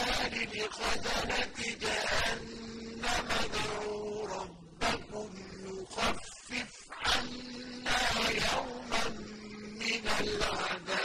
النار لِخَزَنَةِ جَهَنَّمَ ادْعُوا رَبَّكُمْ يُخَفِّفْ عَنَّا يَوْمًا مِّنَ الْعَذَابِ.